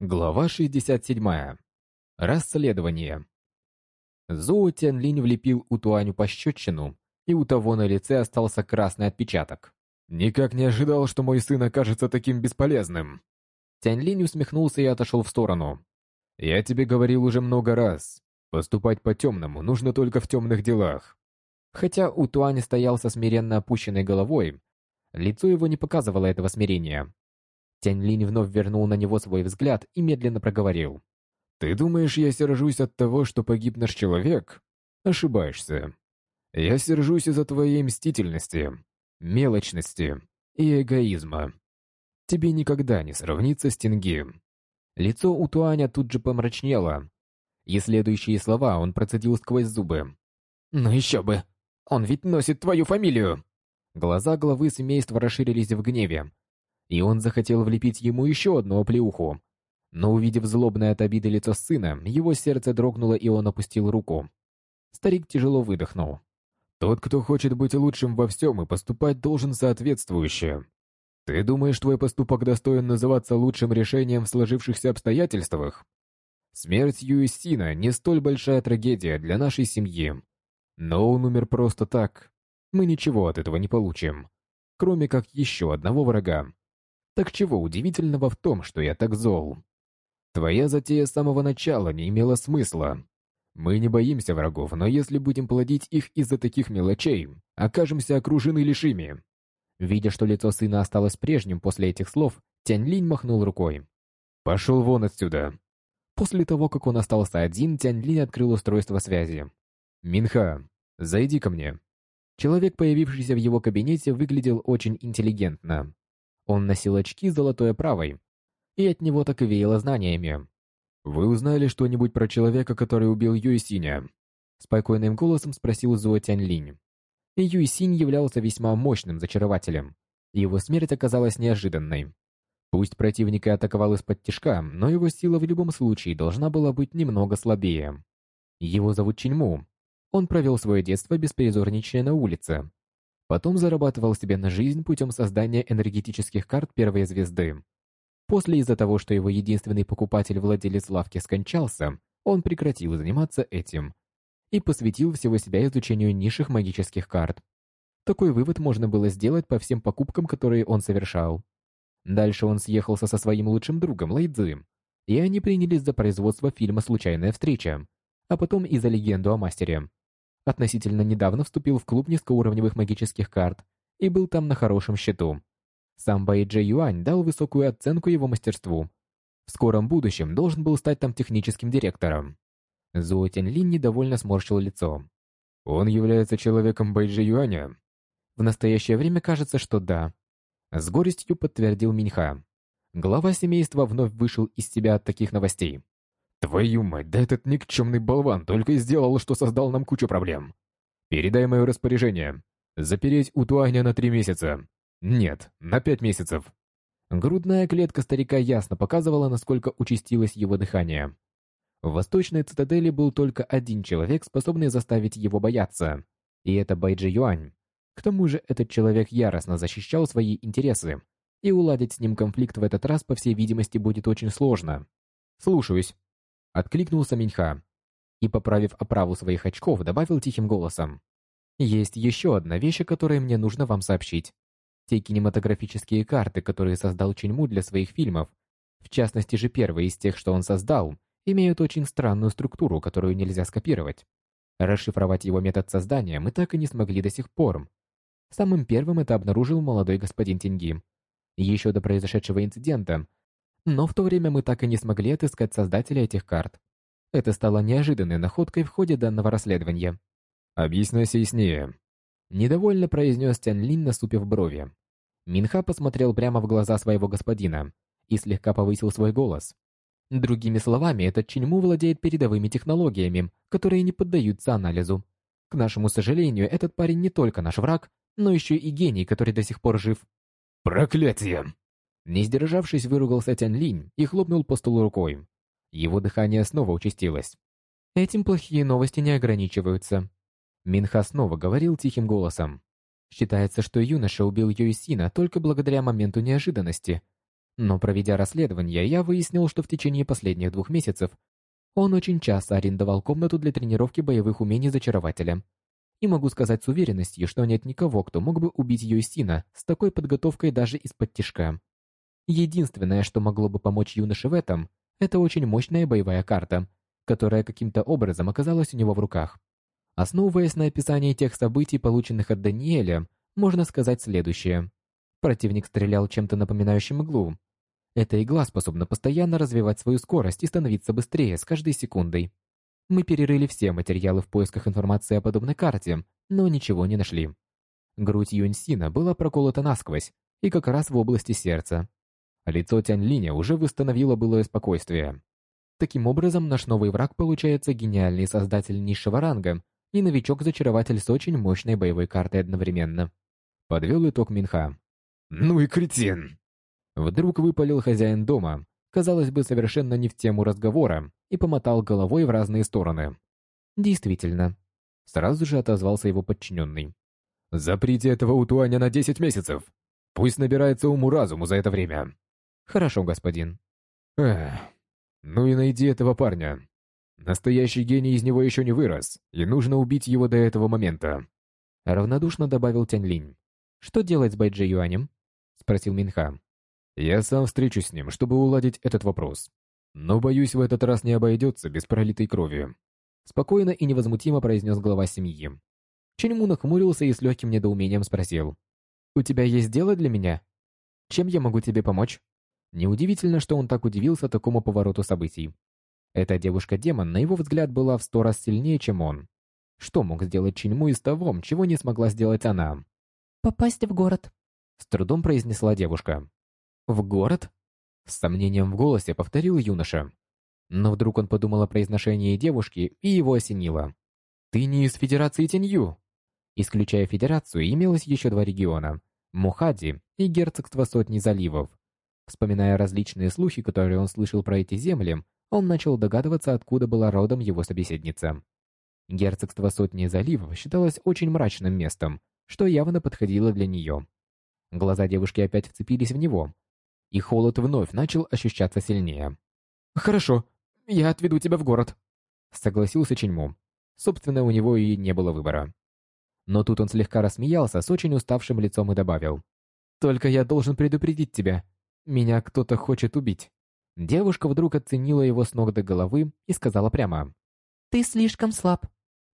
Глава 67. Расследование. Зоу Тянлинь влепил у Туаню пощечину, и у того на лице остался красный отпечаток. «Никак не ожидал, что мой сын окажется таким бесполезным!» Тянлинь усмехнулся и отошел в сторону. «Я тебе говорил уже много раз. Поступать по-темному нужно только в темных делах». Хотя у Туаня стоял со смиренно опущенной головой, лицо его не показывало этого смирения. Тянь Линь вновь вернул на него свой взгляд и медленно проговорил. «Ты думаешь, я сержусь от того, что погиб наш человек? Ошибаешься. Я сержусь из-за твоей мстительности, мелочности и эгоизма. Тебе никогда не сравнится с Тинги». Лицо у Туаня тут же помрачнело, и следующие слова он процедил сквозь зубы. «Ну еще бы! Он ведь носит твою фамилию!» Глаза главы семейства расширились в гневе, и он захотел влепить ему еще одну оплеуху. Но увидев злобное от обиды лицо сына, его сердце дрогнуло, и он опустил руку. Старик тяжело выдохнул. «Тот, кто хочет быть лучшим во всем и поступать должен соответствующе. Ты думаешь, твой поступок достоин называться лучшим решением в сложившихся обстоятельствах? Смерть Юэсина не столь большая трагедия для нашей семьи. Но он умер просто так. Мы ничего от этого не получим, кроме как еще одного врага. Так чего удивительного в том, что я так зол? Твоя затея с самого начала не имела смысла. Мы не боимся врагов, но если будем плодить их из-за таких мелочей, окажемся окружены лишь ими. Видя, что лицо сына осталось прежним после этих слов, Тянь Линь махнул рукой. «Пошел вон отсюда!» После того, как он остался один, Тянь Линь открыл устройство связи. «Минха, зайди ко мне». Человек, появившийся в его кабинете, выглядел очень интеллигентно. Он носил очки золотой оправой, и от него так и веяло знаниями. «Вы узнали что-нибудь про человека, который убил Юйсиня?» Спокойным голосом спросил Зуо Тяньлинь. И Юйсинь являлся весьма мощным зачарователем. Его смерть оказалась неожиданной. Пусть противник и атаковал из-под тишка, но его сила в любом случае должна была быть немного слабее. Его зовут Чиньму. Он провел свое детство беспризорничая на улице, Потом зарабатывал себе на жизнь путем создания энергетических карт первой звезды. После из-за того, что его единственный покупатель-владелец лавки скончался, он прекратил заниматься этим и посвятил всего себя изучению низших магических карт. Такой вывод можно было сделать по всем покупкам, которые он совершал. Дальше он съехался со своим лучшим другом Лайдзи, и они принялись за производство фильма «Случайная встреча», а потом и за легенду о мастере относительно недавно вступил в клуб низкоуровневых магических карт и был там на хорошем счету. Сам Бэйджи Юань дал высокую оценку его мастерству. В скором будущем должен был стать там техническим директором. Зуо Тяньлин недовольно сморщил лицо. Он является человеком Бэйджи Юаня? В настоящее время кажется, что да. С горестью подтвердил Миньха. Глава семейства вновь вышел из себя от таких новостей. Твою мать, да этот никчемный болван только и сделал, что создал нам кучу проблем. Передай мое распоряжение. Запереть у Туаня на три месяца. Нет, на пять месяцев. Грудная клетка старика ясно показывала, насколько участилось его дыхание. В восточной цитадели был только один человек, способный заставить его бояться. И это Байджи Юань. К тому же этот человек яростно защищал свои интересы, и уладить с ним конфликт в этот раз, по всей видимости, будет очень сложно. Слушаюсь. Откликнулся Миньха и, поправив оправу своих очков, добавил тихим голосом. «Есть еще одна вещь, о которой мне нужно вам сообщить. Те кинематографические карты, которые создал Чиньму для своих фильмов, в частности же первые из тех, что он создал, имеют очень странную структуру, которую нельзя скопировать. Расшифровать его метод создания мы так и не смогли до сих пор. Самым первым это обнаружил молодой господин Тинги. Еще до произошедшего инцидента но в то время мы так и не смогли отыскать создателя этих карт. Это стало неожиданной находкой в ходе данного расследования. «Объясняйся яснее», — недовольно произнес Тянь Лин, насупив брови. Минха посмотрел прямо в глаза своего господина и слегка повысил свой голос. Другими словами, этот Чиньму владеет передовыми технологиями, которые не поддаются анализу. К нашему сожалению, этот парень не только наш враг, но еще и гений, который до сих пор жив. «Проклятие!» Не сдержавшись, выругался Тянь Линь и хлопнул по столу рукой. Его дыхание снова участилось. Этим плохие новости не ограничиваются. Минха снова говорил тихим голосом. Считается, что юноша убил Юйсина только благодаря моменту неожиданности. Но проведя расследование, я выяснил, что в течение последних двух месяцев он очень часто арендовал комнату для тренировки боевых умений зачарователя. И могу сказать с уверенностью, что нет никого, кто мог бы убить Юстина с такой подготовкой даже из-под тишка. Единственное, что могло бы помочь юноше в этом, это очень мощная боевая карта, которая каким-то образом оказалась у него в руках. Основываясь на описании тех событий, полученных от Даниэля, можно сказать следующее. Противник стрелял чем-то напоминающим иглу. Эта игла способна постоянно развивать свою скорость и становиться быстрее с каждой секундой. Мы перерыли все материалы в поисках информации о подобной карте, но ничего не нашли. Грудь Юньсина была проколота насквозь, и как раз в области сердца. Лицо Тянь Линя уже восстановило былое спокойствие. Таким образом, наш новый враг получается гениальный создатель низшего ранга и новичок-зачарователь с очень мощной боевой картой одновременно. Подвел итог Минха. «Ну и кретин!» Вдруг выпалил хозяин дома, казалось бы, совершенно не в тему разговора, и помотал головой в разные стороны. «Действительно». Сразу же отозвался его подчиненный. «Заприте этого утуаня на десять месяцев. Пусть набирается уму-разуму за это время». «Хорошо, господин». «Эх, ну и найди этого парня. Настоящий гений из него еще не вырос, и нужно убить его до этого момента. Равнодушно добавил Тянь Что делать с Байджи Юанем? Спросил Минха. Я сам встречусь с ним, чтобы уладить этот вопрос. Но, боюсь, в этот раз не обойдется без пролитой крови. Спокойно и невозмутимо произнес глава семьи. Ченьму нахмурился и с легким недоумением спросил. «У тебя есть дело для меня? Чем я могу тебе помочь?» Неудивительно, что он так удивился такому повороту событий. Эта девушка-демон, на его взгляд, была в сто раз сильнее, чем он. Что мог сделать Чиньму из того, чего не смогла сделать она? «Попасть в город», — с трудом произнесла девушка. «В город?» С сомнением в голосе повторил юноша. Но вдруг он подумал о произношении девушки, и его осенило. «Ты не из Федерации Тенью!» Исключая Федерацию, имелось еще два региона – Мухади и Герцогство Сотни Заливов. Вспоминая различные слухи, которые он слышал про эти земли, он начал догадываться, откуда была родом его собеседница. Герцогство Сотни Заливов считалось очень мрачным местом, что явно подходило для нее. Глаза девушки опять вцепились в него, и холод вновь начал ощущаться сильнее. «Хорошо, я отведу тебя в город», — согласился Ченьму. Собственно, у него и не было выбора. Но тут он слегка рассмеялся с очень уставшим лицом и добавил. «Только я должен предупредить тебя. Меня кто-то хочет убить». Девушка вдруг оценила его с ног до головы и сказала прямо. «Ты слишком слаб».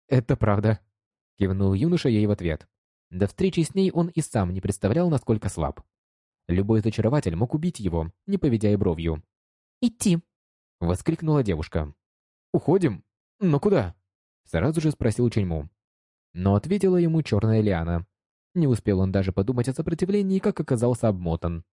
«Это правда», — кивнул юноша ей в ответ. До встречи с ней он и сам не представлял, насколько слаб. Любой зачарователь мог убить его, не поведя и бровью. «Идти», — воскликнула девушка. «Уходим? Но куда?» — сразу же спросил Ченьму. Но ответила ему черная лиана. Не успел он даже подумать о сопротивлении, как оказался обмотан.